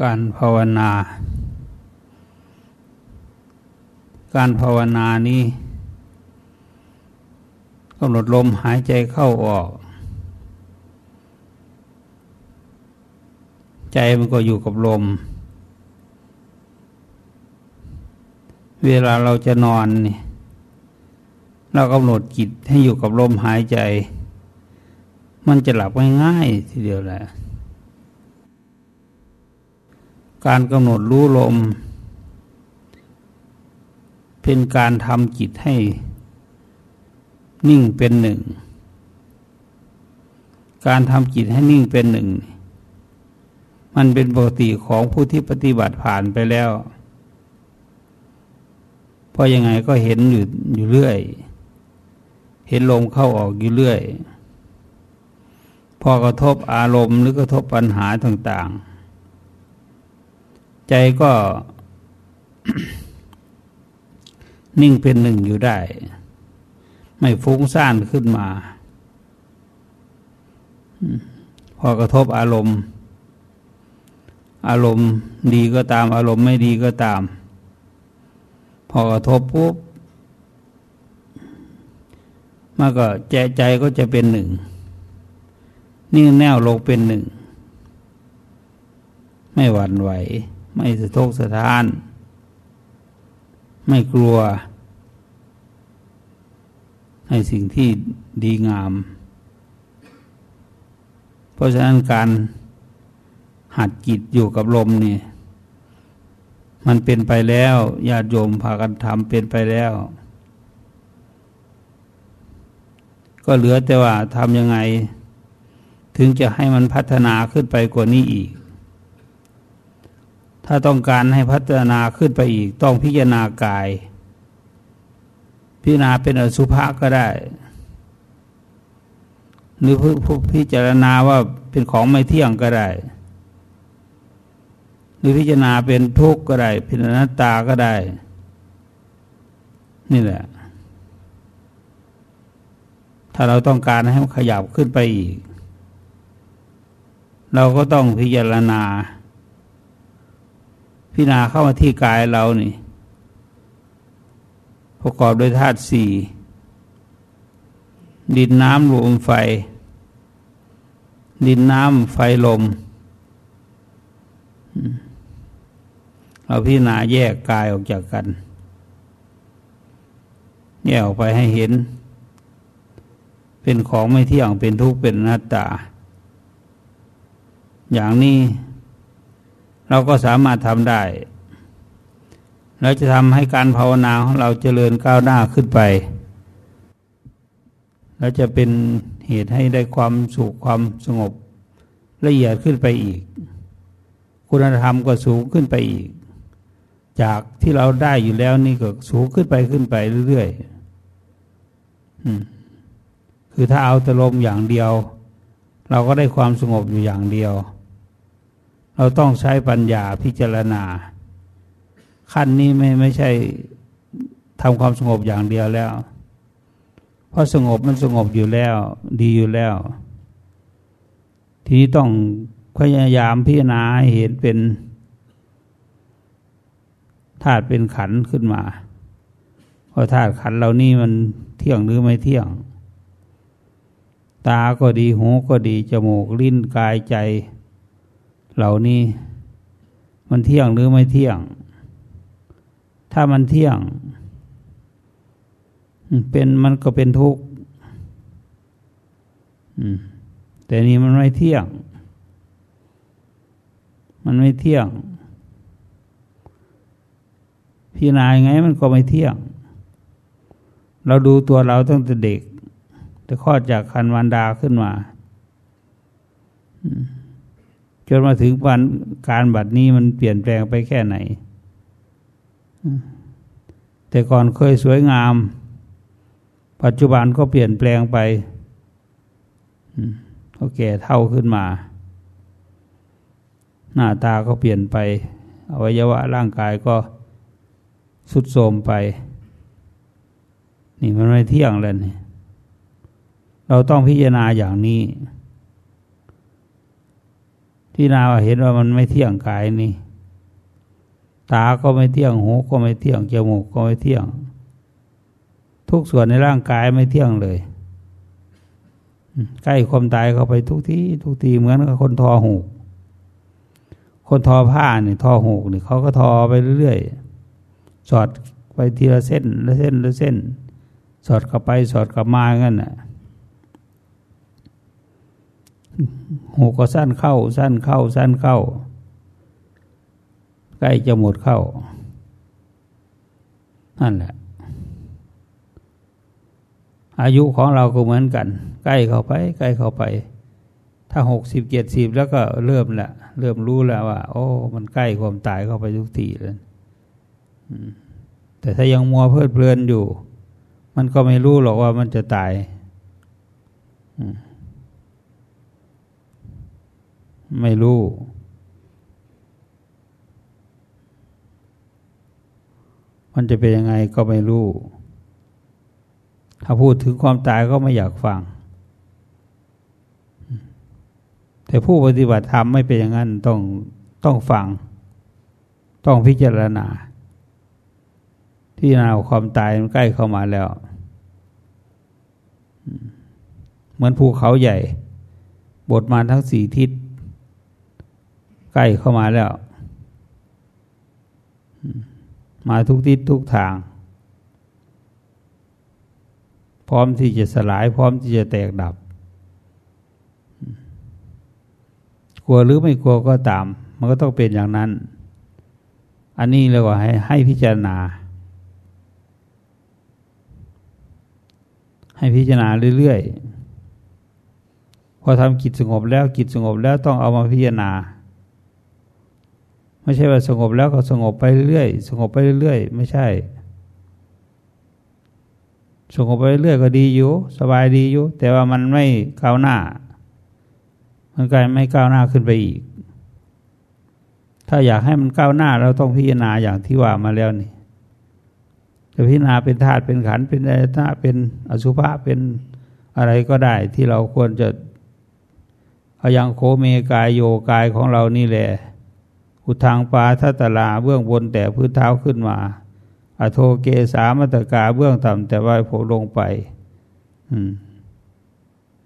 การภาวนา การภาวนานี้กำหนดลมหายใจเข้าออก ใจมันก็อยู่กับลม เวลาเราจะนอนนี่เรากำหนดจิตให้อยู่กับลมหายใจ มันจะหลับง่ายๆทีเดียวแหละ การกำหนดรู้ลม เป็นการทำจิตให้นิ่งเป็นหนึ่ง การทำจิตให้นิ่งเป็นหนึ่ง มันเป็นปกติของผู้ที่ปฏิบัติผ่านไปแล้ว เพราะยังไงก็เห็นอยู่อยู่เรื่อย เห็นลมเข้าออกอยู่เรื่อย พอกระทบอารมณ์หรือกระทบปัญหาต่างๆ ใจก็นิ่งเป็นหนึ่งอยู่ได้ ไม่ฟุ้งซ่านขึ้นมา พอกระทบอารมณ์ อารมณ์ดีก็ตาม อารมณ์ไม่ดีก็ตาม พอกระทบปุ๊บมันก็ใจใจก็จะเป็นหนึ่ง นิ่งแน่วลงเป็นหนึ่ง ไม่หวั่นไหว ไม่สะทกสะท้าน ไม่กลัวในสิ่งที่ดีงาม เพราะฉะนั้นการหัดจิตอยู่กับลมนี่ มันเป็นไปแล้วญาติโยมพากันทำเป็นไปแล้ว ก็เหลือแต่ว่าทำยังไง ถึงจะให้มันพัฒนาขึ้นไปกว่านี้อีก ถ้าต้องการให้พัฒนาขึ้นไปอีก ต้องพิจารณากาย พิจารณาเป็นอสุภะก็ได้ หรือพิจารณาว่าเป็นของไม่เที่ยงก็ได้ หรือพิจารณาเป็นทุกข์ก็ได้เป็นอนัตตาก็ได้ นี่แหละ ถ้าเราต้องการให้มันขยับขึ้นไปอีก เราก็ต้องพิจารณา พิจารณาเข้ามาที่กายเรานี่ประกอบด้วยธาตุสี่ดินน้ำลมไฟ ดินน้ำไฟลม เราพิจารณาแยกกายออกจากกัน แยกออกไปให้เห็น เป็นของไม่เที่ยงเป็นทุกข์เป็นนัตตา อย่างนี้ เราก็สามารถทำได้เราจะทำให้การภาวนาของเราเจริญก้าวหน้าขึ้นไป และจะเป็นเหตุให้ได้ความสุขความสงบละเอียดขึ้นไปอีก คุณธรรมก็สูงขึ้นไปอีก จากที่เราได้อยู่แล้วนี่ก็สูงขึ้นไปขึ้นไปเรื่อยๆคือถ้าเอาแต่ลมอย่างเดียว เราก็ได้ความสงบอยู่อย่างเดียว เราต้องใช้ปัญญาพิจารณา ขั้นนี้ไม่ไม่ใช่ทำความสงบอย่างเดียวแล้ว เพราะสงบมันสงบอยู่แล้ว ดีอยู่แล้ว ทีนี้ต้องพยายามพิจารณาเห็นเป็นธาตุเป็นขันขึ้นมาเพราะธาตุขันเหล่านี้มันเที่ยงหรือไม่เที่ยง ตาก็ดีหูก็ดี จมูกลิ้นกายใจ เหล่านี้ มันเที่ยงหรือไม่เที่ยง ถ้ามันเที่ยง เป็นมันก็เป็นทุกข์แต่นี้มันไม่เที่ยง มันไม่เที่ยง พี่นายไงมันก็ไม่เที่ยง เราดูตัวเราตั้งแต่เด็ก แต่คลอดจากคันวันดาขึ้นมา จนมาถึงวันการบัดนี้มันเปลี่ยนแปลงไปแค่ไหน แต่ก่อนเคยสวยงาม ปัจจุบันก็เปลี่ยนแปลงไปก็แก่เท่าขึ้นมา หน้าตาก็เปลี่ยนไป อวัยวะร่างกายก็สุดโทมไป นี่มันไม่เที่ยงแล้วนี่เราต้องพิจารณาอย่างนี้ พี่นาว่าเห็นว่ามันไม่เที่ยงกายนี่ ตาก็ไม่เที่ยงหูก็ไม่เที่ยงจมูกก็ไม่เที่ยง ทุกส่วนในร่างกายไม่เที่ยงเลยใกล้ความตายเข้าไปทุกที่ทุกทีเหมือนกับคนทอหูคนทอผ้าเนี่ยทอหูเนี่ยเขาก็ทอไปเรื่อยๆสอดไปทีละเส้นละเส้นละเส้น สอดกลับไปสอดกลับมางั้นน่ะ หูก็สั้นเข้า สั้นเข้า สั้นเข้า ใกล้จะหมดเข้า นั่นแหละ อายุของเราก็เหมือนกัน ใกล้เข้าไป ใกล้เข้าไป ถ้าหกสิบเจ็ดสิบแล้วก็เริ่มละเริ่มรู้แล้วว่า โอ้ มันใกล้ความตายเข้าไปทุกทีเลยแต่ถ้ายังมัวเพลิดเพลินอยู่ มันก็ไม่รู้หรอกว่ามันจะตาย ไม่รู้ มันจะเป็นยังไงก็ไม่รู้ ถ้าพูดถึงความตายก็ไม่อยากฟัง แต่ผู้ปฏิบัติธรรมไม่เป็นอย่างนั้นต้องต้องฟัง ต้องพิจารณา ที่นาความตายมันใกล้เข้ามาแล้ว เหมือนภูเขาใหญ่ บทมาทั้งสี่ทิศ ใกล้เข้ามาแล้ว มาทุกทิศทุกทาง พร้อมที่จะสลายพร้อมที่จะแตกดับ กลัวหรือไม่กลัวก็ตาม มันก็ต้องเป็นอย่างนั้น อันนี้เรียกว่าให้ให้พิจารณา ให้พิจารณาเรื่อยๆพอทำกิจสงบแล้วกิจสงบแล้วต้องเอามาพิจารณา ไม่ใช่ว่าสงบแล้วก็สงบไปเรื่อยสงบไปเรื่อยไม่ใช่ สงบไปเรื่อยก็ดีอยู่ สบายดีอยู่ แต่ว่ามันไม่ก้าวหน้า มันกลายไม่ก้าวหน้าขึ้นไปอีก ถ้าอยากให้มันก้าวหน้าเราต้องพิจารณาอย่างที่ว่ามาแล้วนี่จะพิจารณาเป็นธาตุเป็นขันเป็นอายตนะเป็นอสุภะเป็นอะไรก็ได้ที่เราควรจะเอายังโคเมกายโยกายของเรานี่แหละ อุทางปาทัตลาเบื้องบนแต่พื้นเท้าขึ้นมา อโทเกสามัตกาเบื้องต่ำแต่ว่าโผลงไป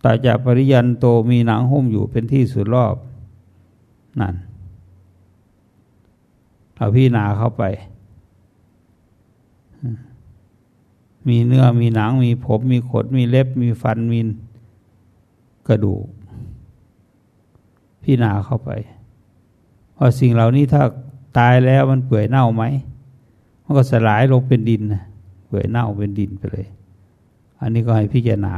ตาจากปริยันโตมีหนังหุ้มอยู่เป็นที่สุดรอบ นั่นเอาพี่นาเข้าไป มีเนื้อมีหนังมีผม มีขนมีเล็บ มีฟันมีกระดูก พี่นาเข้าไป ว่าสิ่งเหล่านี้ถ้าตายแล้วมันเปื่อยเน่าไหมมันก็สลายลงเป็นดินนะเปื่อยเน่าเป็นดินไปเลย อันนี้ก็ให้พิจารณา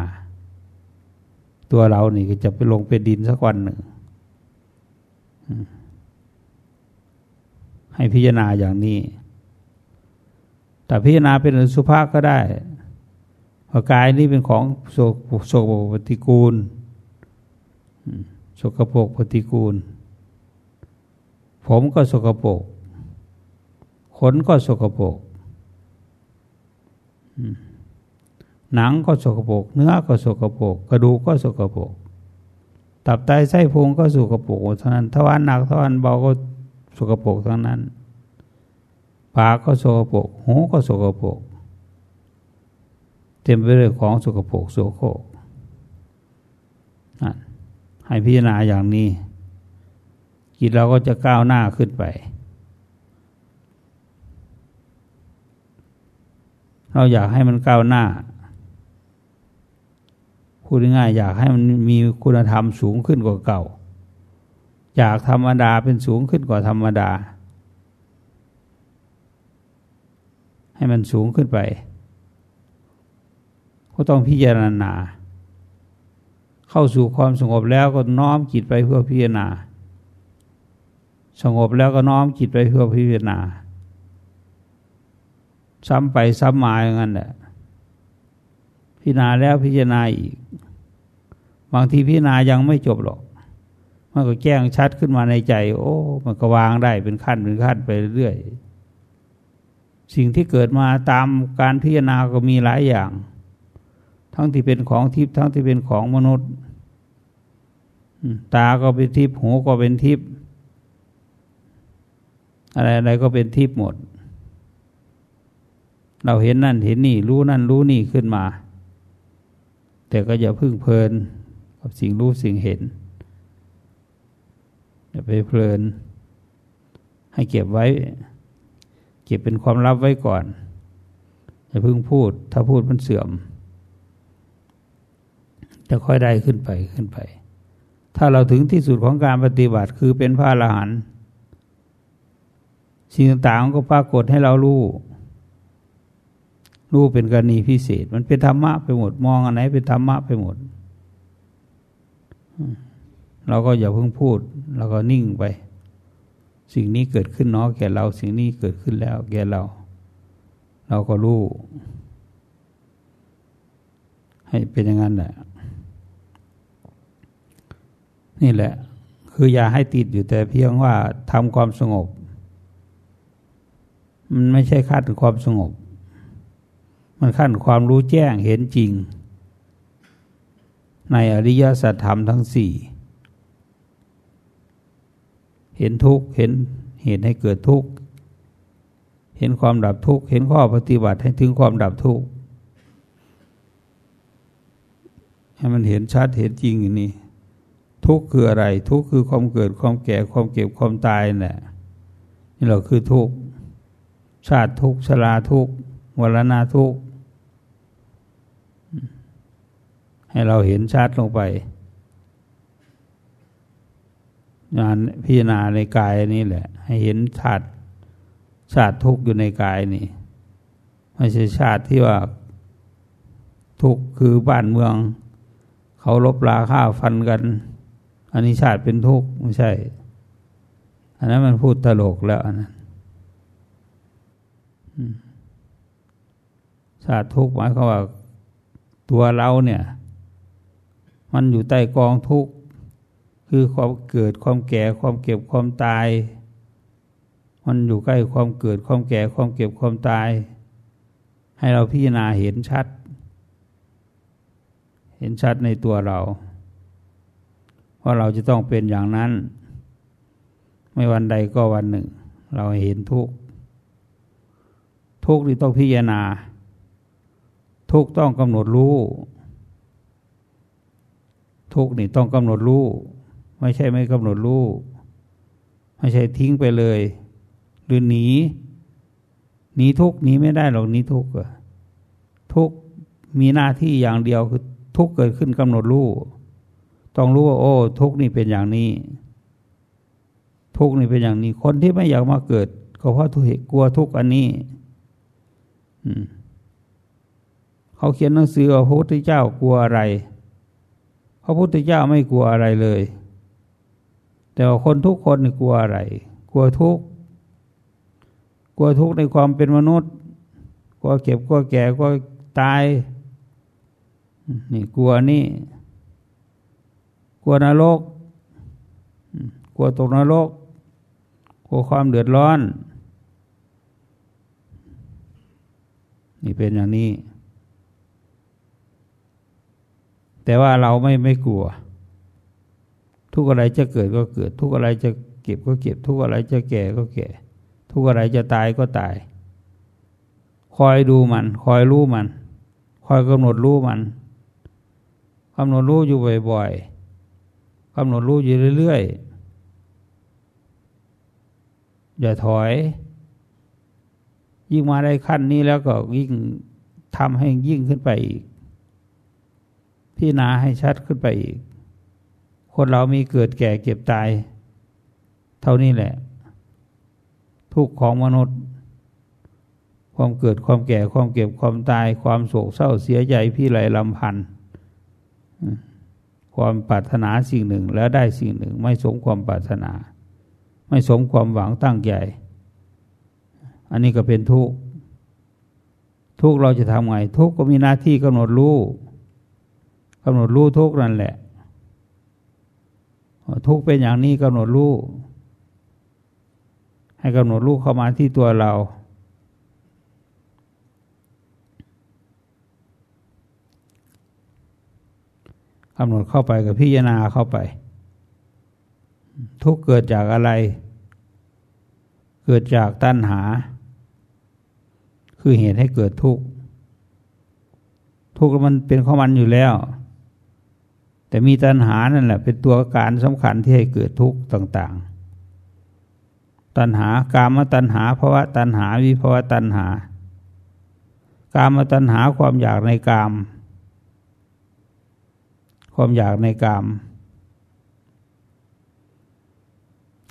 ตัวเรานี่ก็จะไปลงเป็นดินสักวันหนึ่งให้พิจารณาอย่างนี้ แต่พิจารณาเป็นอสุภะก็ได้เพราะกายนี้เป็นของโสโสกปฏิกูลสกปรกปฏิกูล ผมก็สกปรกขนก็สกปรกหนังก็สกปรกเนื้อก็สกปรกกระดูกก็สกปรกตับไตไส้พุงก็สกปรกเท่านั้นทวารหนักทวารเบาก็สกปรกทั้งนั้นปากก็สกโปกหูก็สกโปกเต็มไปด้วยของสกโปกโสโครกให้พิจารณาอย่างนี้ จิตเราก็จะก้าวหน้าขึ้นไป เราอยากให้มันก้าวหน้า พูดง่ายอยากให้มันมีคุณธรรมสูงขึ้นกว่าเก่าอยากธรรมดาเป็นสูงขึ้นกว่าธรรมดา ให้มันสูงขึ้นไป ก็ต้องพิจารณา เข้าสู่ความสงบแล้วก็น้อมจิตไปเพื่อพิจารณา สงบแล้วก็น้อมจิตไปเพื่อพิจารณา ซ้ำไปซ้ำมาอย่างนั้นแหละพิจารณาแล้วพิจารณาอีก บางทีพิจารณายังไม่จบหรอก มันก็แจ้งชัดขึ้นมาในใจ โอ้ มันก็วางได้เป็นขั้นเป็นขั้นไปเรื่อยสิ่งที่เกิดมาตามการพิจารณาก็มีหลายอย่าง ทั้งที่เป็นของทิพย์ทั้งที่เป็นของมนุษย์ ตาก็เป็นทิพย์หูก็เป็นทิพย์ อะไรอะไรก็เป็นทิพย์หมด เราเห็นนั่นเห็นนี่ รู้นั่นรู้นี่ขึ้นมา แต่ก็อย่าพึ่งเพลินกับสิ่งรู้สิ่งเห็น อย่าไปเพลิน ให้เก็บไว้ เก็บเป็นความลับไว้ก่อน อย่าพึ่งพูด ถ้าพูดมันเสื่อม จะค่อยได้ขึ้นไปขึ้นไป ถ้าเราถึงที่สุดของการปฏิบัติคือเป็นพระอรหันต์ สิ่งต่างๆก็ปรากฏให้เรารู้รู้เป็นกรณีพิเศษ มันเป็นธรรมะไปหมด มองอันไหนเป็นธรรมะไปหมด เราก็อย่าเพิ่งพูด เราก็นิ่งไป สิ่งนี้เกิดขึ้นเนาะแก่เรา สิ่งนี้เกิดขึ้นแล้ว แก่เรา เราก็รู้ ให้เป็นอย่างนั้นแหละนี่แหละ คืออย่าให้ติดอยู่แต่เพียงว่าทำความสงบ มันไม่ใช่ขั้นความสงบ มันขั้นความรู้แจ้งเห็นจริง ในอริยสัจธรรมทั้งสี่ เห็นทุกข์เห็นเหตุให้เกิดทุกข์ เห็นความดับทุกข์ เห็นข้อปฏิบัติให้ถึงความดับทุกข์ ให้มันเห็นชัดเห็นจริงอย่างนี้ ทุกข์คืออะไร ทุกข์คือความเกิดความแก่ความเก็บความตายนี่แหละนี่เราคือทุกข์ ชาติทุกชราทุกวรณาทุกให้เราเห็นชัดลงไป งานพิจารณาในกายนี่แหละ ให้เห็นชาติชาติทุกอยู่ในกายนี่ไม่ใช่ชาติที่ว่าทุกคือบ้านเมือง เขาลบลาข้าฟันกัน อันนี้ชาติเป็นทุกข์ไม่ใช่ อันนั้นมันพูดตลกแล้วอันนั้น ชาตทุกข์หมายความว่าตัวเราเนี่ย มันอยู่ใต้กองทุกข์คือความเกิดความแก่ความเก็บความตาย มันอยู่ใกล้ความเกิดความแก่ความเก็บความตาย ให้เราพิจารณาเห็นชัด เห็นชัดในตัวเราว่าเราจะต้องเป็นอย่างนั้น ไม่วันใดก็วันหนึ่ง เราเห็นทุกข์ ทุกข์นี่ต้องพิจารณา ทุกข์ต้องกำหนดรู้ ทุกข์นี่ต้องกำหนดรู้ ไม่ใช่ไม่กำหนดรู้ ไม่ใช่ทิ้งไปเลย หรือหนีหนีทุกข์หนีไม่ได้หรอกหนีทุกข์ทุกข์มีหน้าที่อย่างเดียวคือทุกข์เกิดขึ้นกำหนดรู้ต้องรู้ว่าโอ้ ทุกข์นี่เป็นอย่างนี้ ทุกข์นี่เป็นอย่างนี้ คนที่ไม่อยากมาเกิด ก็เพราะทุกข์กลัวทุกข์อันนี้ เขาเขียนหนังสือว่าพระพุทธเจ้ากลัวอะไร พระพุทธเจ้าไม่กลัวอะไรเลย แต่ว่าคนทุกคนกลัวอะไร กลัวทุกข์ กลัวทุกข์ในความเป็นมนุษย์ กลัวเก็บ กลัวแก่ กลัวตาย นี่กลัวนี่ กลัวนรก กลัวตกนรก กลัวความเดือดร้อน นี่เป็นอย่างนี้ แต่ว่าเราไม่ไม่กลัว ทุกอะไรจะเกิดก็เกิด ทุกอะไรจะเก็บก็เก็บ ทุกอะไรจะแก่ก็แก่ ทุกอะไรจะตายก็ตาย คอยดูมัน คอยรู้มัน คอยกำหนดรู้มันกำหนดรู้อยู่บ่อยๆกำหนดรู้อยู่เรื่อยๆอย่าถอย ยิ่งมาได้ขั้นนี้แล้วก็ยิ่งทำให้ยิ่งขึ้นไปอีกพี่นาให้ชัดขึ้นไปอีก คนเรามีเกิดแก่เก็บตาย เท่านี้แหละ ทุกของมนุษย์ ความเกิดความแก่ความเก็บความตาย ความโศกเศร้าเสียใจพี่ไหลลำพันธ์ความปรารถนาสิ่งหนึ่งแล้วได้สิ่งหนึ่ง ไม่สมความปรารถนา ไม่สมความหวังตั้งใจ อันนี้ก็เป็นทุกข์ทุกข์เราจะทำไง ทุกข์ก็มีหน้าที่กำหนดรู้กำหนดรู้ทุกข์นั่นแหละ ทุกข์เป็นอย่างนี้กำหนดรู้ให้กำหนดรู้เข้ามาที่ตัวเรา กำหนดเข้าไปกับพิจารณาเข้าไป ทุกข์เกิดจากอะไร เกิดจากตัณหา คือเหตุให้เกิดทุกข์ทุกข์มันเป็นข้อมันอยู่แล้ว แต่มีตัณหานั่นแหละ เป็นตัวการสำคัญที่ให้เกิดทุกข์ต่าง ๆ ตัณหากามตัณหาภาวะตัณหาวิภาวะตัณหา กามตัณหาความอยากในกาม ความอยากในกาม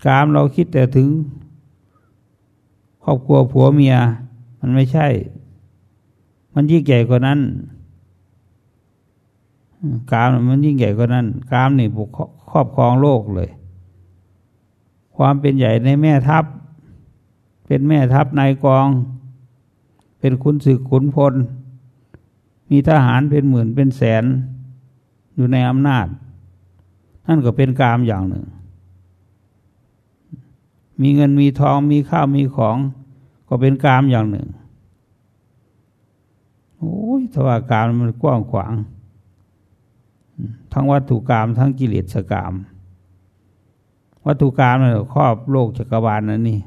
กามเราคิดแต่ถึงครอบครัวผัวเมีย มันไม่ใช่ มันยิ่งใหญ่กว่านั้น กามมันยิ่งใหญ่กว่านั้น กามนี่บุกครอบครองโลกเลย ความเป็นใหญ่ในแม่ทัพ เป็นแม่ทัพนายกอง เป็นคุณศึกขุนพล มีทหารเป็นหมื่นเป็นแสน อยู่ในอำนาจ นั่นก็เป็นกามอย่างหนึ่ง มีเงินมีทองมีข้าวมีของ ก็เป็นกามอย่างหนึ่ง โอ้ยถ้าว่ากามมันกว้างขวาง ทั้งวัตถุกรรมทั้งกิเลสกรรมวัตถุกรรมเนี่ยครอบโลกจักรวาลนั่นนี่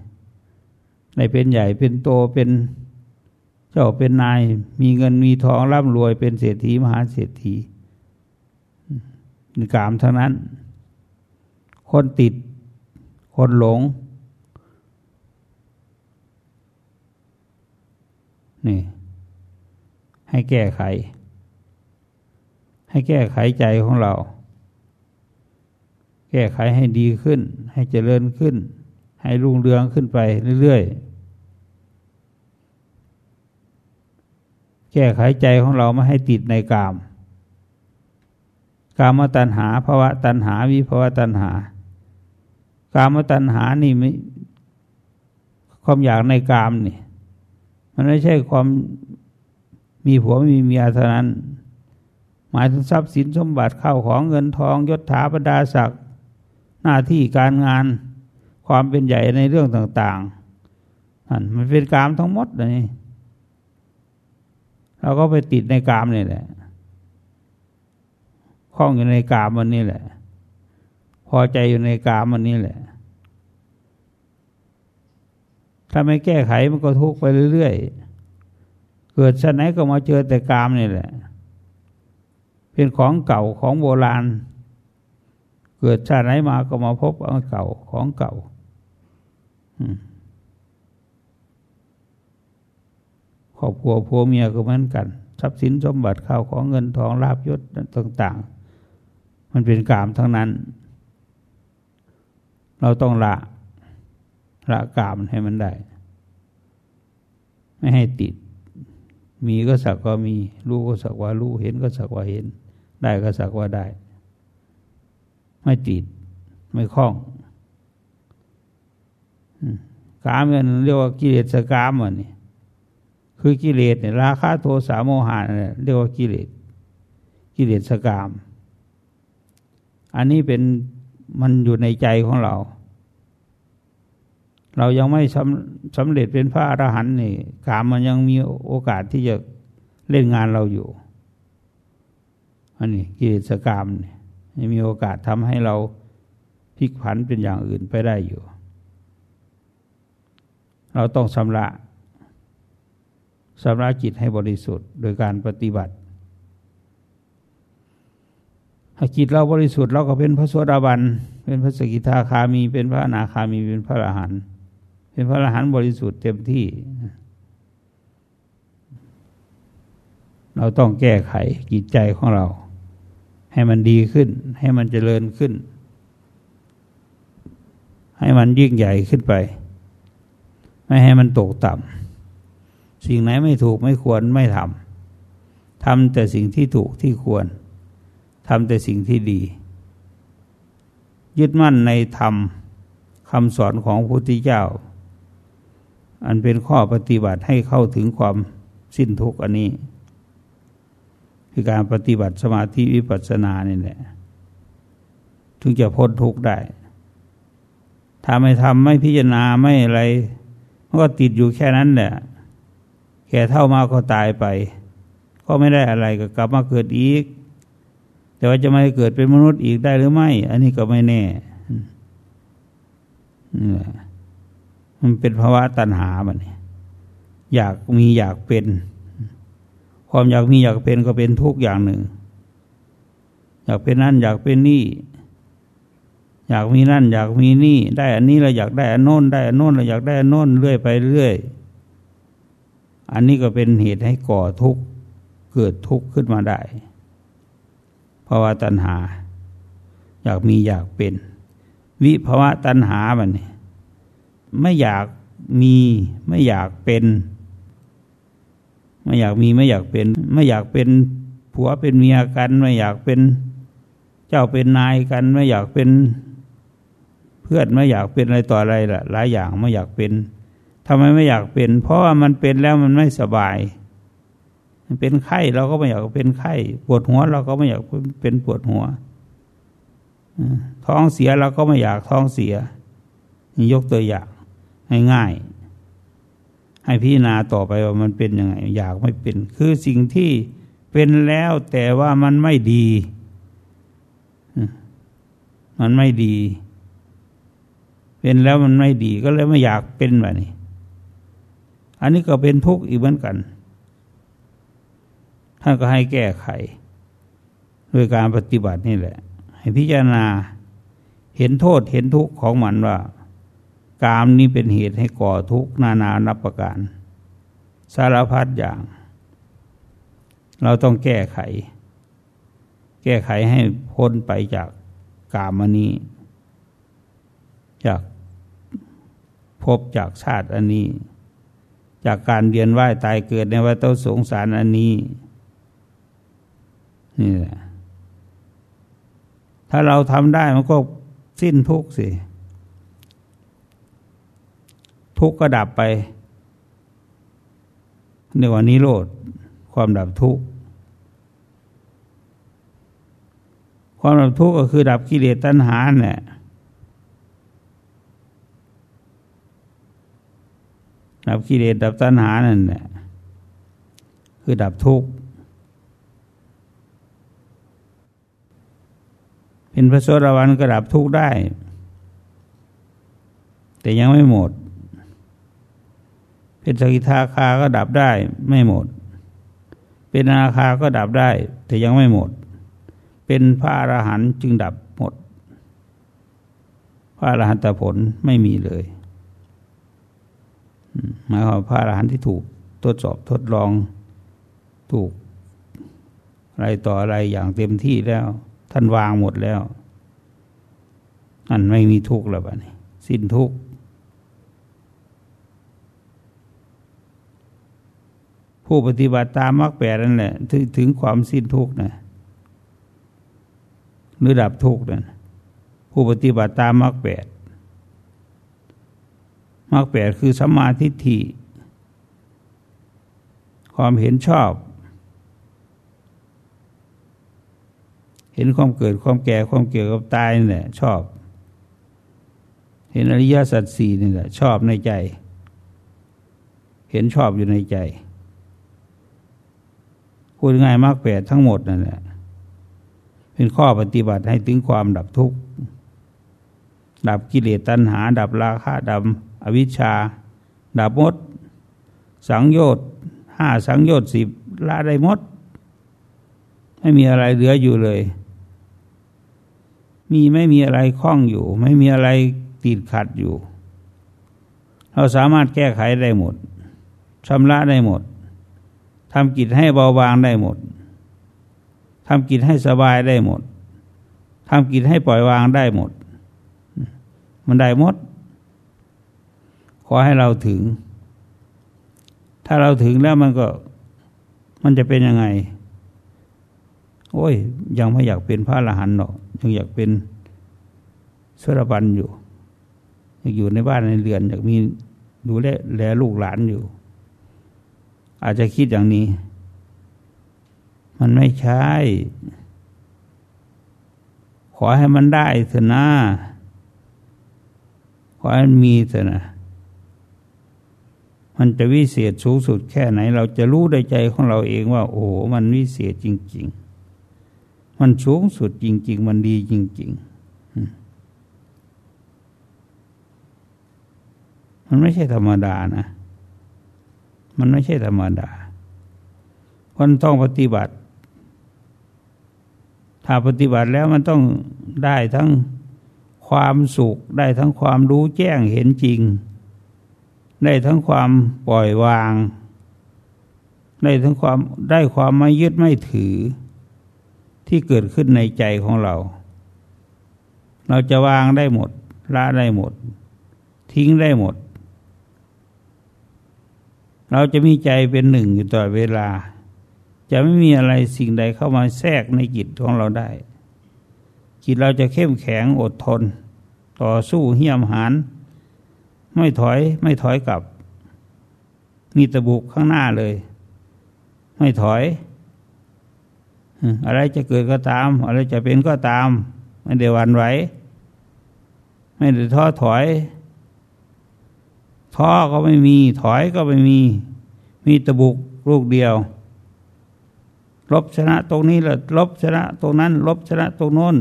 ในเป็นใหญ่เป็นโตเป็นเจ้าเป็นนาย มีเงินมีทองร่ำรวยเป็นเศรษฐีมหาเศรษฐีกามทั้งนั้น คนติด คนหลง นี่ให้แก้ไข ให้แก้ไขใจของเรา แก้ไขให้ดีขึ้น ให้เจริญขึ้น ให้รุ่งเรืองขึ้นไปเรื่อยๆ แก้ไขใจของเราไม่ให้ติดในกาม กามตัณหาภาวะตัณหา วิภาวะตัณหา กามตัณหานี่ไม่ความอยากในกามนี่ มันไม่ใช่ความมีผัวมีเมียเท่านั้น หมายถึงทรัพย์สินสมบัติเข้าของเงินทองยศถาบรรดาศักดิ์หน้าที่การงานความเป็นใหญ่ในเรื่องต่างๆนั่นมันเป็นกามทั้งหมดเลยเราก็ไปติดในกามนี่แหละคล้องอยู่ในกามมันนี่แหละ พอใจอยู่ในกามมันนี่แหละ ถ้าไม่แก้ไขมันก็ทุกข์ไปเรื่อยๆ เกิดชาติไหนก็มาเจอแต่กามนี่แหละ เป็นของเก่าของโบราณ เกิดชาติไหนมาก็มาพบของเก่าของเก่าครอบครัวผัวเมียก็เหมือนกัน ทรัพย์สินสมบัติข้าวของเงินทองลาบยศต่าง ๆ มันเป็นกามทั้งนั้น เราต้องละ ละกามให้มันได้ ไม่ให้ติด มีก็สักว่ามี รู้ก็สักว่ารู้ เห็นก็สักว่าเห็น ได้ก็สักว่าได้ ไม่ติด ไม่คล้องกามเนี่ยเรียกว่ากิเลสกามอะนี่คือกิเลสเนี่ยราคะโทสะโมหะเนี่ยเรียกว่ากิเลสกิเลสกาม อันนี้เป็นมันอยู่ในใจของเรา เรายังไม่สำสำเร็จเป็นพระอรหันต์นี่กามมันยังมีโอกาสที่จะเล่นงานเราอยู่ อันนี้กิเลสกรรมนี่มีโอกาสทำให้เราพลิกผันเป็นอย่างอื่นไปได้อยู่ เราต้องชำระชำระจิตให้บริสุทธิ์โดยการปฏิบัติถ้าจิตเราบริสุทธิ์เราก็เป็นพระสวสดาบัน เป็นพระสกิทาคามี เป็นพระนาคามี เป็นพระอรหันต์ เป็นพระอรหันต์บริสุทธิ์เต็มที่ เราต้องแก้ไขจิตใจของเรา ให้มันดีขึ้น ให้มันเจริญขึ้น ให้มันยิ่งใหญ่ขึ้นไป ไม่ให้มันตกต่ำสิ่งไหนไม่ถูกไม่ควรไม่ทำทำแต่สิ่งที่ถูกที่ควรทำแต่สิ่งที่ดี ยึดมั่นในธรรมคำสอนของพระพุทธเจ้า อันเป็นข้อปฏิบัติให้เข้าถึงความสิ้นทุกข์อันนี้ คือการปฏิบัติสมาธิวิปัสสนานี่แหละถึงจะพ้นทุกข์ได้ ถ้าไม่ทำไม่พิจารณาไม่อะไร มันก็ติดอยู่แค่นั้นแหละ แก่เท่ามาก็ตายไป ก็ไม่ได้อะไรก็กลับมาเกิดอีก แต่ว่าจะไม่เกิดเป็นมนุษย์อีกได้หรือไม่ อันนี้ก็ไม่แน่นี่แหละ มันเป็นภาวะตัณหาบันอยากมีอยากเป็น ความอยากมีอยากเป็นก็เป็นทุกอย่างหนึ่ง อยากเป็นนั่นอยากเป็นนี่ อยากมีนั่น อยากมีนี่ ได้อันนี้เราอยากได้อันโน้นได้อันโน้นเราอยากได้อันโน้นเรื่อยไปเรื่อย อันนี้ก็เป็นเหตุให้ก่อทุกข์เกิดทุกข์ขึ้นมาได้ภาวะตัณหา อยากมีอยากเป็น วิภาวะตัณหาบันนี้ ไม่อยากมีไม่อยากเป็น ไม่อยากมีไม่อยากเป็น ไม่อยากเป็นผัวเป็นเมียกัน ไม่อยากเป็นเจ้าเป็นนายกัน ไม่อยากเป็นเพื่อนไม่อยากเป็นอะไรต่ออะไรล่ะหลายอย่างไม่อยากเป็นทำไมไม่อยากเป็น เพราะว่ามันเป็นแล้วมันไม่สบายเป็นไข้เราก็ไม่อยากเป็นไข้ ปวดหัวเราก็ไม่อยากเป็นปวดหัวท้องเสียเราก็ไม่อยากท้องเสียยกตัวอย่าง ง่ายให้พิจารณาต่อไปว่ามันเป็นยังไง อยากไม่เป็น คือสิ่งที่เป็นแล้วแต่ว่ามันไม่ดี มันไม่ดี เป็นแล้วมันไม่ดีก็เลยไม่อยากเป็นแบบนี้ อันนี้ก็เป็นทุกข์อีกเหมือนกัน ท่านก็ให้แก้ไขโดยการปฏิบัตินี่แหละ ให้พิจารณาเห็นโทษเห็นทุกข์ของมันว่า กามนี้เป็นเหตุให้ก่อทุกข์นานานับประการ สารพัดอย่าง เราต้องแก้ไข แก้ไขให้พ้นไปจากกามนี้ จากพบจากชาติอันนี้ จากการเวียนว่ายตายเกิดในวัฏสงสารอันนี้ นี่แหละถ้าเราทำได้มันก็สิ้นทุกข์สิ ทุกข์ก็ดับไปในวันนี้โลดความดับทุกข์ความดับทุกข์ก็คือดับกิเลสตัณหาเนี่ยดับกิเลสดับตัณหานั่นแหละคือดับทุกข์เป็นพระโสดาวันก็ดับทุกข์ได้ แต่ยังไม่หมด เป็นสกิทาคาก็ดับได้ไม่หมด เป็นนาคาก็ดับได้ แต่ยังไม่หมด เป็นพระอรหันต์จึงดับหมด พระอรหันตผลไม่มีเลยหมายความพระอรหันต์ที่ถูกทดสอบทดลองถูกอะไรต่ออะไรอย่างเต็มที่แล้ว ท่านวางหมดแล้วอันไม่มีทุกข์แล้วบ้านี้ สิ้นทุกข์ ผู้ปฏิบัติตามมรรคแปดนั่นแหละถึงถึงความสิ้นทุกข์นะหรือดับทุกข์นั่นผู้ปฏิบัติตามมรรคแปดมรรคแปดคือสัมมาทิฏฐิความเห็นชอบ เห็นความเกิดความแก่ความเกี่ยวกับตายนี่แหละชอบ เห็นอริยสัจสี่นี่แหละชอบในใจ เห็นชอบอยู่ในใจ พูดง่ายมากแปดทั้งหมดนั่นแหละเป็นข้อปฏิบัติให้ถึงความดับทุกข์ดับกิเลสตัณหา ดับราคะดับอวิชชา ดับมด สังโยชน์ห้าสังโยชน์สิบละได้มด ไม่มีอะไรเหลืออยู่เลย มีไม่มีอะไรคล้องอยู่ ไม่มีอะไรติดขัดอยู่ เราสามารถแก้ไขได้หมดชำระได้หมด ทำกิจให้เบาบางได้หมดทำกิจให้สบายได้หมดทำกิจให้ปล่อยวางได้หมด มันได้หมด ขอให้เราถึง ถ้าเราถึงแล้วมันก็ มันจะเป็นยังไง โอ้ย ยังไม่อยากเป็นพระอรหันต์หรอก ยังอยากเป็นสรบันอยู่ อยากอยู่ในบ้านในเรือน อยากมีดูแลแลลูกหลานอยู่ อาจจะคิดอย่างนี้ มันไม่ใช่ ขอให้มันได้เถอะนะขอให้มันมีเถอะนะมันจะวิเศษสูงสุดแค่ไหน เราจะรู้ได้ใจของเราเองว่า โอ้มันวิเศษจริง ๆ มันสูงสุดจริง ๆ มันดีจริง ๆ มันไม่ใช่ธรรมดานะ มันไม่ใช่ธรรมดาคนต้องปฏิบัติ ถ้าปฏิบัติแล้วมันต้องได้ทั้งความสุข ได้ทั้งความรู้แจ้งเห็นจริง ได้ทั้งความปล่อยวาง ได้ทั้งความได้ความไม่ยึดไม่ถือ ที่เกิดขึ้นในใจของเรา เราจะวางได้หมดละได้หมด ทิ้งได้หมด เราจะมีใจเป็นหนึ่งอยู่ตลอดเวลา จะไม่มีอะไรสิ่งใดเข้ามาแทรกในจิตของเราได้ จิตเราจะเข้มแข็งอดทน ต่อสู้เหี้ยมหานไม่ถอยไม่ถอยกลับ มีตะบุกข้างหน้าเลย ไม่ถอยอะไรจะเกิดก็ตาม อะไรจะเป็นก็ตาม ไม่ได้วันไหวไม่ได้ท้อถอย ท้อก็ไม่มี ถอยก็ไม่มี มีตะบุกลูกเดียว ลบชนะตรงนี้ละลบชนะตรงนั้น ลบชนะตรงโน้น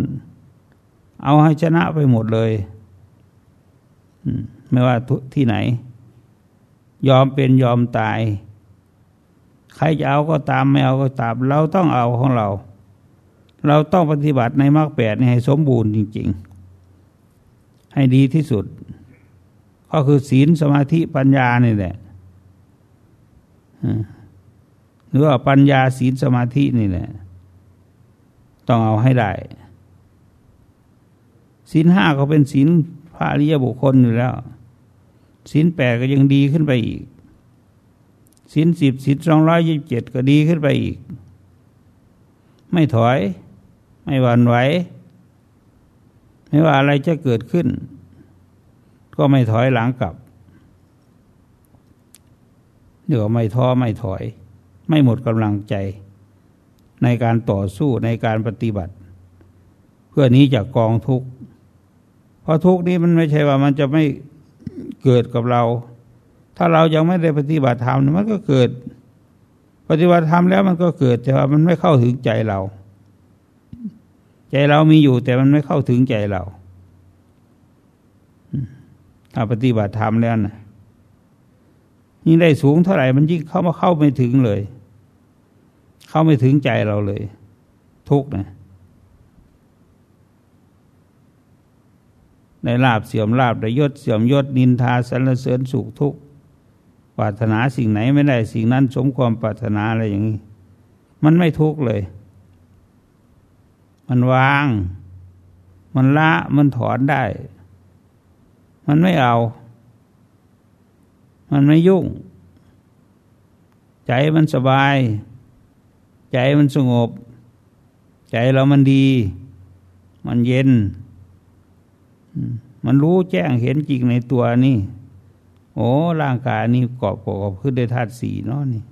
เอาให้ชนะไปหมดเลยไม่ว่าที่ไหน ยอมเป็นยอมตาย ใครจะเอาก็ตามไม่เอาก็ตาม เราต้องเอาของเรา เราต้องปฏิบัติในมรรคแปดให้สมบูรณ์จริง ๆ ให้ดีที่สุด ก็คือศีลสมาธิปัญญานี่แหละหรือว่าปัญญาศีลสมาธินี่แหละ ต้องเอาให้ได้ศีลห้าก็เป็นศีลพระอริยบุคคลอยู่แล้วศีลแปดก็ยังดีขึ้นไปอีกศีลสิบศีลสองร้อยยี่สิบเจ็ดก็ดีขึ้นไปอีก ไม่ถอย ไม่หวั่นไหวไม่ว่าอะไรจะเกิดขึ้น ก็ไม่ถอยหลังกลับเดี๋ยวไม่ท้อไม่ถอย ไม่หมดกำลังใจ ในการต่อสู้ในการปฏิบัติ เพื่อนี้จากกองทุกข์เพราะทุกข์นี้มันไม่ใช่ว่ามันจะไม่เกิดกับเรา ถ้าเรายังไม่ได้ปฏิบัติธรรมมันก็เกิด ปฏิบัติธรรมแล้วมันก็เกิดแต่ว่ามันไม่เข้าถึงใจเรา ใจเรามีอยู่แต่มันไม่เข้าถึงใจเรา ถ้าปฏิบัติธรรมแล้วนะยิ่งได้สูงเท่าไหร่มันยิ่งเข้ามาเข้าไม่ถึงเลย เข้าไม่ถึงใจเราเลย ทุกนะในลาบเสื่อมลาบในยศเสื่อมยศนินทาสรรเสริญสุขทุกปรารถนาสิ่งไหนไม่ได้สิ่งนั้นสมความปรารถนาอะไรอย่างนี้ มันไม่ทุกเลย มันวาง มันละมันถอนได้ มันไม่เอา มันไม่ยุ่ง ใจมันสบาย ใจมันสงบ ใจเรามันดี มันเย็น มันรู้แจ้งเห็นจริงในตัวนี่ โอ้ร่างกายนี่กอบกอบขึ้นด้วยธาตุสีเนาะนี่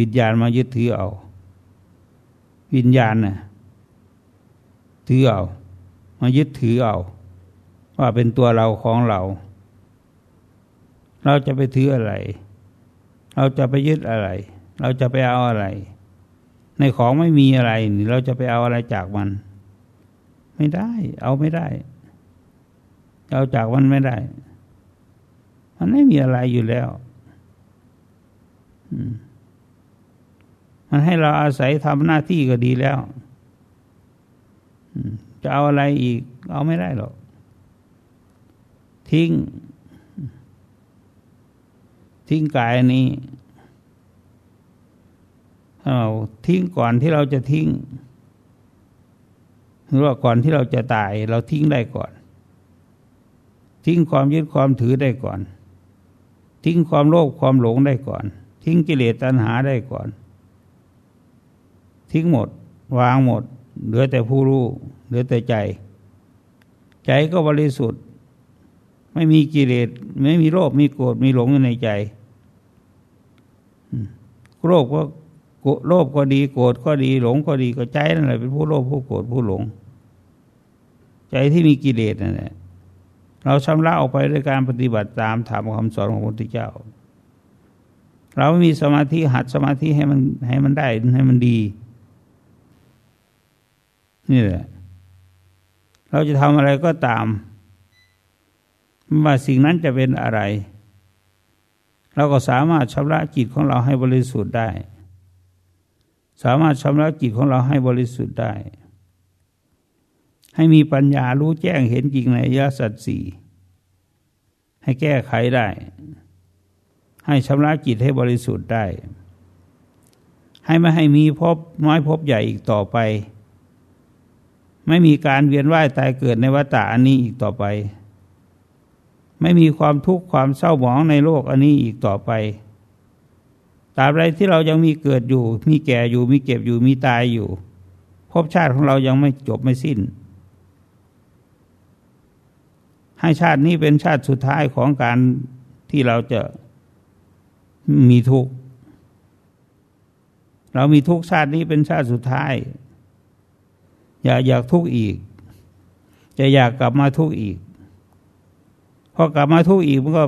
วิญญาณมายึดถือเอา วิญญาณน่ะถือเอา มายึดถือเอา ว่าเป็นตัวเราของเรา เราจะไปถืออะไร เราจะไปยึดอะไร เราจะไปเอาอะไร ในของไม่มีอะไร เราจะไปเอาอะไรจากมัน ไม่ได้ เอาไม่ได้ เอาจากมันไม่ได้ มันไม่มีอะไรอยู่แล้วมันให้เราอาศัยทำหน้าที่ก็ดีแล้วจะเอาอะไรอีก เอาไม่ได้หรอก ทิ้ง ทิ้งกายนี้เอาทิ้งก่อนที่เราจะทิ้งหรือว่าก่อนที่เราจะตาย เราทิ้งได้ก่อน ทิ้งความยึดความถือได้ก่อน ทิ้งความโลภความหลงได้ก่อน ทิ้งกิเลสตัณหาได้ก่อน ทิ้งหมด วางหมด เหลือแต่ผู้รู้เหลือแต่ใจ ใจก็บริสุทธิ์ ไม่มีกิเลสไม่มีโลภมีโกรธมีหลงอยู่ในใจโลภก็โลภก็ดีโกรธก็ดีหลงก็ดีก็ใจนั่นแหละเป็นผู้โลภผู้โกรธผู้หลง ใจที่มีกิเลสนั่นแหละเราชำระออกไปด้วยการปฏิบัติตามธรรมคำสอนของพระพุทธเจ้า เรามีสมาธิหัดสมาธิให้มันให้มันได้ให้มันดี นี่แหละ เราจะทำอะไรก็ตาม ว่าสิ่งนั้นจะเป็นอะไร เราก็สามารถชำระจิตของเราให้บริสุทธิ์ได้ สามารถชำระจิตของเราให้บริสุทธิ์ได้ ให้มีปัญญารู้แจ้งเห็นจริงในยสัตสีให้แก้ไขได้ ให้ชำระจิตให้บริสุทธิ์ได้ ให้ไม่ให้มีพบน้อยพบใหญ่อีกต่อไป ไม่มีการเวียนว่ายตายเกิดในวัฏฏะอันนี้อีกต่อไป ไม่มีความทุกข์ความเศร้าหมองในโลกอันนี้อีกต่อไปตราบใดที่เรายังมีเกิดอยู่ มีแก่อยู่ มีเก็บอยู่ มีตายอยู่ ภพชาติของเรายังไม่จบไม่สิ้น ให้ชาตินี้เป็นชาติสุดท้ายของการที่เราจะมีทุกข์ เรามีทุกข์ชาตินี้เป็นชาติสุดท้าย อย่าอยากทุกข์อีก จะอยากกลับมาทุกข์อีก พอกลับมาทุกข์อีกมันก็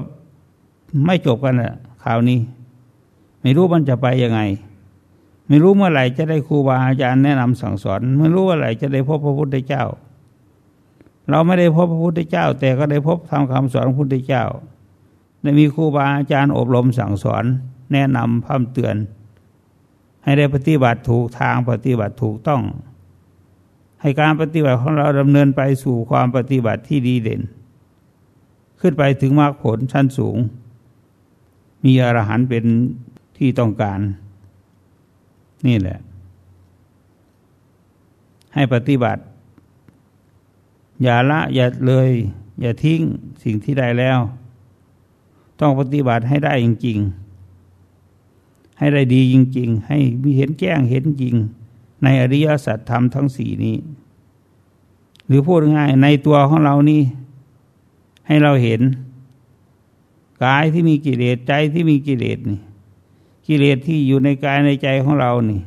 ไม่จบกันแหละข่าวนี้ ไม่รู้มันจะไปยังไง ไม่รู้เมื่อไหร่จะได้ครูบาอาจารย์แนะนำสั่งสอน ไม่รู้เมื่อไหร่จะได้พบพระพุทธเจ้า เราไม่ได้พบพระพุทธเจ้า แต่ก็ได้พบทำคำสอนพระพุทธเจ้า ได้มีครูบาอาจารย์อบรมสั่งสอน แนะนำพัฒเตือน ให้ได้ปฏิบัติถูกทางปฏิบัติถูกต้อง ให้การปฏิบัติของเราดำเนินไปสู่ความปฏิบัติที่ดีเด่น ขึ้นไปถึงมรรคผลชั้นสูง มีอรหันต์เป็นที่ต้องการ นี่แหละ ให้ปฏิบัติ อย่าละอย่าเลย อย่าทิ้งสิ่งที่ได้แล้ว ต้องปฏิบัติให้ได้จริง ๆ ให้ได้ดีจริง ๆ ให้มีเห็นแจ้งเห็นจริง ในอริยสัจธรรมทั้งสี่นี้ หรือพูดง่ายในตัวของเรานี่ ให้เราเห็นกายที่มีกิเลสใจที่มีกิเลสนี่ กิเลสที่อยู่ในกายในใจของเรานี่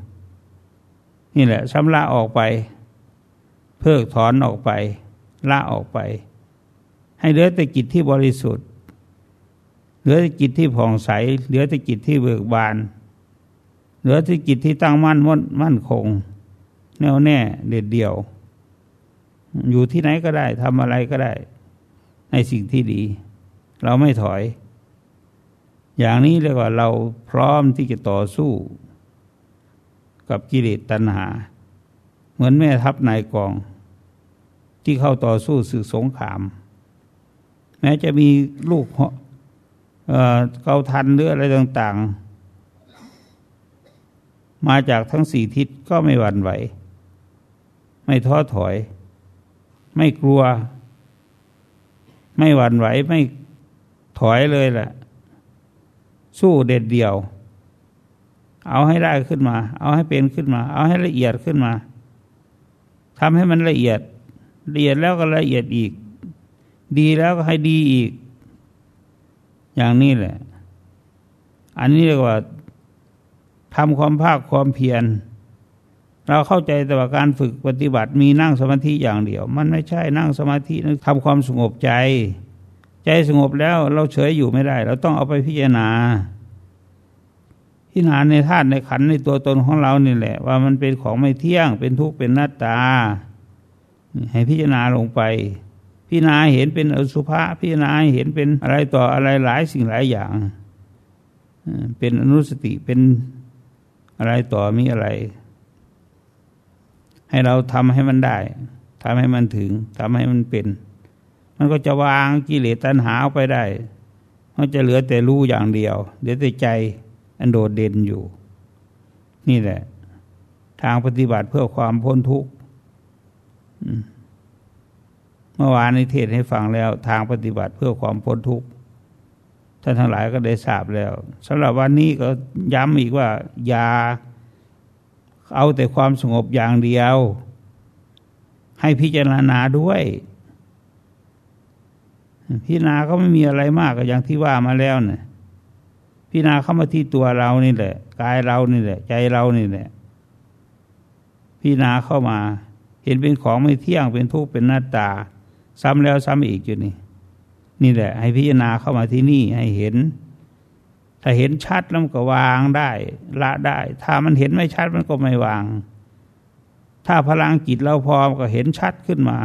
นี่แหละชำระออกไป เพิกถอนออกไปละออกไป ให้เหลือแต่จิตที่บริสุทธิ์ เหลือแต่จิตที่ผ่องใส เหลือแต่จิตที่เบิกบาน เหลือแต่จิตที่ตั้งมั่นมั่นมั่นคง แน่วแน่เด็ดเดี่ยว อยู่ที่ไหนก็ได้ทำอะไรก็ได้ ในสิ่งที่ดี เราไม่ถอย อย่างนี้เรียกว่าเราพร้อมที่จะต่อสู้ กับกิเลสตัณหา เหมือนแม่ทัพนายกอง ที่เข้าต่อสู้ศึกสงคราม แม้จะมีลูกเเกาทันหรืออะไรต่าง ๆ มาจากทั้งสี่ทิศก็ไม่หวั่นไหว ไม่ท้อถอย ไม่กลัว ไม่หวั่นไหวไม่ถอยเลยแหละสู้เด็ดเดี่ยว เอาให้ได้ขึ้นมา เอาให้เป็นขึ้นมา เอาให้ละเอียดขึ้นมาทำให้มันละเอียดละเอียดแล้วก็ละเอียดอีก ดีแล้วก็ให้ดีอีก อย่างนี้แหละ อันนี้เรียกว่าทำความภาคความเพียร เราเข้าใจแต่ว่าการฝึกปฏิบัติมีนั่งสมาธิอย่างเดียว มันไม่ใช่นั่งสมาธิทำความสงบใจ ใจสงบแล้วเราเฉยอยู่ไม่ได้ เราต้องเอาไปพิจารณาพิจารณาในธาตุในขันในตัวตนของเรานี่แหละ ว่ามันเป็นของไม่เที่ยง เป็นทุกข์เป็นหน้าตา ให้พิจารณาลงไป พิจารณาเห็นเป็นอสุภะพิจารณาเห็นเป็นอะไรต่ออะไรหลายสิ่งหลายอย่างเป็นอนุสติเป็นอะไรต่อมีอะไร ให้เราทำให้มันได้ทำให้มันถึงทำให้มันเป็น มันก็จะวางกิเลสตัณหาไปได้ มันจะเหลือแต่รู้อย่างเดียว เหลือแต่ใจอันโดดเด่นอยู่ นี่แหละ ทางปฏิบัติเพื่อความพ้นทุกข์เมื่อวานในเทศให้ฟังแล้ว ทางปฏิบัติเพื่อความพ้นทุกข์ท่านทั้งหลายก็ได้ทราบแล้วสำหรับวันนี้ก็ย้ำอีกว่า อย่า เอาแต่ความสงบอย่างเดียว ให้พิจารณาด้วย พิจารณาก็ไม่มีอะไรมากก็อย่างที่ว่ามาแล้วเนี่ยพิจารณาเข้ามาที่ตัวเรานี่แหละกายเรานี่แหละ ใจเรานี่แหละพิจารณาเข้ามา เห็นเป็นของไม่เที่ยงเป็นทุกข์เป็นหน้าตา ซ้ำแล้วซ้ำอีกอยู่นี่ นี่แหละ ให้พิจารณาเข้ามาที่นี่ให้เห็น ถ้าเห็นชัดแล้วมันก็วางได้ละได้ ถ้ามันเห็นไม่ชัดมันก็ไม่วาง ถ้าพลังจิตเราพอก็เห็นชัดขึ้นมา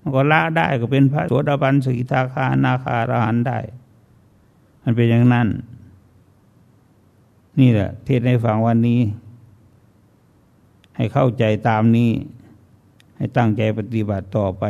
มันก็ละได้ก็เป็นพระโสดาบันสกิทาคานาคารหันได้ มันเป็นอย่างนั้น นี่แหละ เทศในฝังวันนี้ ให้เข้าใจตามนี้ ให้ตั้งใจปฏิบัติต่อไป